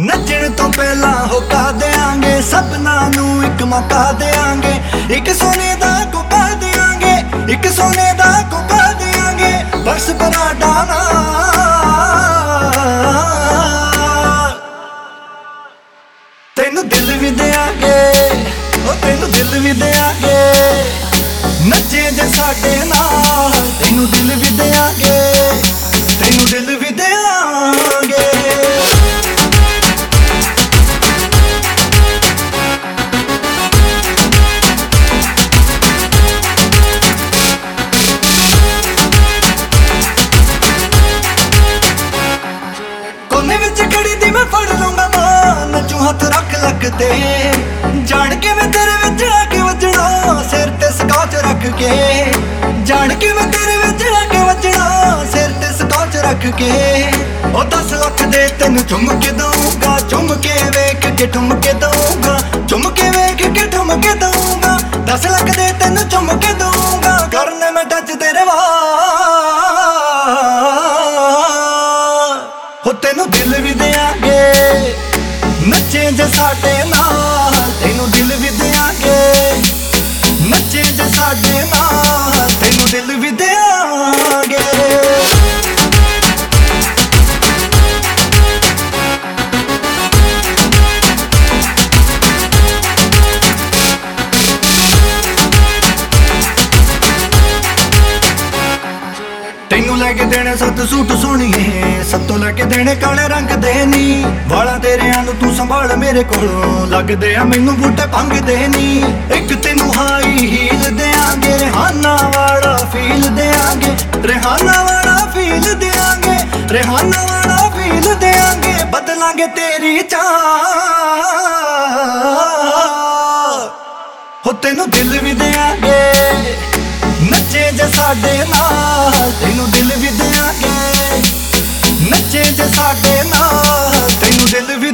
ਨੱਚਣ ਤੋਂ ਪਹਿਲਾਂ ਹੋਕਾ ਦੇਾਂਗੇ ਸਪਨਾ ਨੂੰ ਇੱਕ ਮੌਕਾ ਦੇਾਂਗੇ ਇੱਕ ਸੋਨੇ ਦਾ ਕੋਕਾ ਦੇਾਂਗੇ ਇੱਕ ਸੋਨੇ ਦਾ ਕੋਕਾ ਦੇਾਂਗੇ ਬਸ ਪਰਾਡਾ ਨਾ। ਤੈਨੂੰ ਦਿਲ ਵੀ ਦੇਾਂਗੇ ਉਹ ਤੈਨੂੰ ਦਿਲ ਵੀ ਦੇਾਂਗੇ ਹੱਥ ਰੱਖ ਲੱਕ ਜਾਣ ਕੇ ਮੈਂ ਤੇਰੇ ਵਿੱਚ ਆ ਕੇ ਵੱਜਣਾ, ਸਿਰ ਤੇ ਸਕਾਚ ਰੱਖ ਕੇ। ਜਾਣ ਕੇ ਮੈਂ ਤੇਰੇ ਵਿੱਚ ਆ ਕੇ ਵੱਜਣਾ, ਸਿਰ ਤੇ ਸਕਾਚ ਰੱਖ ਕੇ। ਉਹ 10 ਲੱਖ ਦੇ ਤੈਨੂੰ ਚੁੰਮ ਕੇ ਦਊਂਗਾ, ਚੁੰਮ ਕੇ ਵੇਖ ਕੇ ਠੁੰਮ ਕੇ ਦਊਂਗਾ, ਚੁੰਮ ਕੇ ਵੇਖ ਕੇ ਠੁੰਮ ਕੇ ਦਊਂਗਾ। 10 ਲੱਖ ਦੇ ਤੈਨੂੰ ਚੁੰਮ ਕੇ ਦਊਂਗਾ। ਕਰਨ ਮੈਂ ਟੱਚ ਤੇਰੇ ਵਾ ਜੇ ਸਾਡੇ ਨਾਲ ਤੈਨੂੰ ਦਿਲ ਵੀ ਦੇਾਂਗੇ ਨੱਚੇ ਜੇ ਸਾਡੇ ਨਾਲ। ਲੈ ਕੇ ਦੇਣੇ ਸੱਤ ਸੂਟ ਸੋਹਣੀਏ, ਸੱਤੋਂ ਲੈ ਕੇ ਦੇਣੇ ਕਾਲੇ ਰੰਗ ਦੇ ਨੀ। ਵਾਲਾ ਤੇਰਿਆਂ ਨੂੰ ਤੂੰ ਸੰਭਾਲ ਮੇਰੇ ਕੋਲੋਂ, ਲੱਗਦੇ ਆ ਮੈਨੂੰ ਬੂਟੇ ਭੰਗ ਨੀ। ਇੱਕ ਤੈਨੂੰ ਹਾਈ ਹੀਲ ਦੇਾਂਗੇ ਰਹਾਨਾ ਵਾਲਾ ਫੀਲ ਦੇਾਂਗੇ ਰਹਾਨਾ ਵਾਲਾ ਫੀਲ ਦੇਾਂਗੇ ਰਹਾਨਾ ਵਾਲਾ ਫੀਲ ਦੇਾਂਗੇ ਬਦਲਾਂਗੇ ਤੇਰੀ ਚਾਹ। ਹੋ ਤੈਨੂੰ ਦਿਲ ਵੀ ਦੇਾਂਗੇ ਨੱਚੇ ਜੇ ਸਾਡੇ ਨਾਲ। ਜੇ ਸਾਡੇ ਨਾਲ। ਤੈਨੂੰ ਦਿਲ ਵੀ